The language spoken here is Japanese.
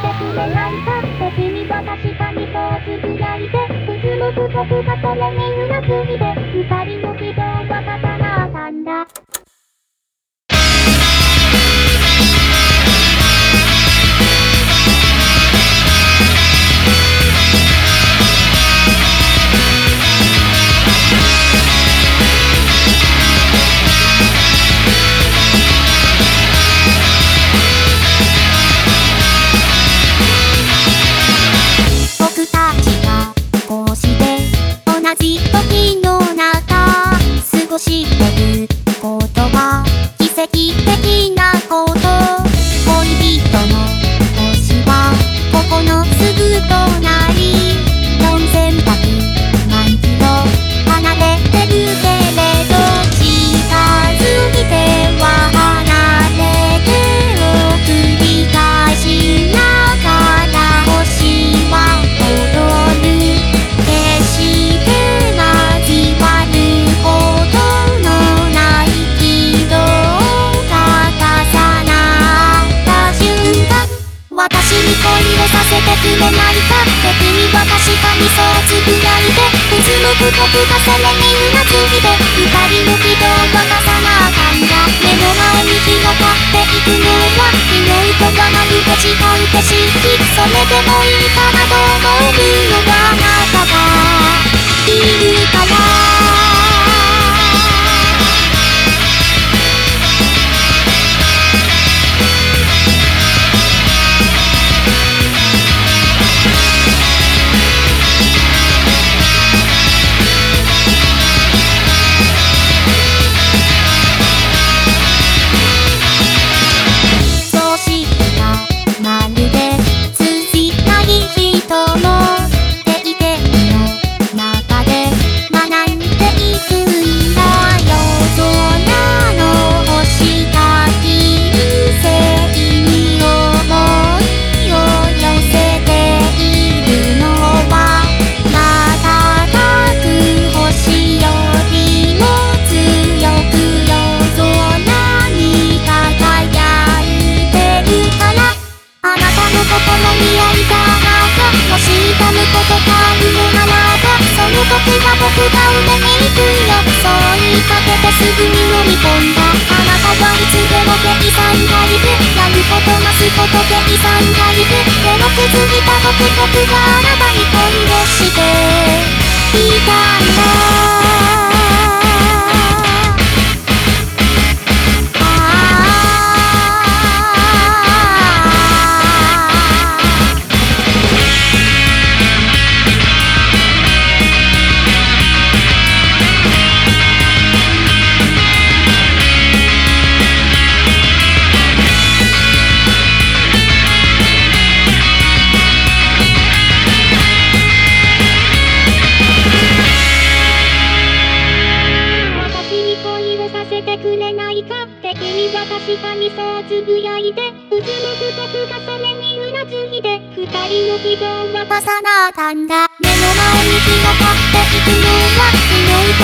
てくれないかって君は確かにそうつぶやいてうつむく僕がそれに私に恋をさせてくれないかって君は確かにそうつぶやいてうつむく僕がそれにうなずいて二人の希望は重なあかんが目の前に広がっていくのは匂いとかまるで違う景色それでもいいかなと思えるのが時は僕が埋めに行くよそう言いかけてすぐに飲み込んだあなたはいつでも計算がいてやることなすこと計算がいてでも気づいた僕僕があなたにつぶやいてうつむく僕がそれにうなずいて二人の希望は重なったんだ。目の前に広がっていくのは昨日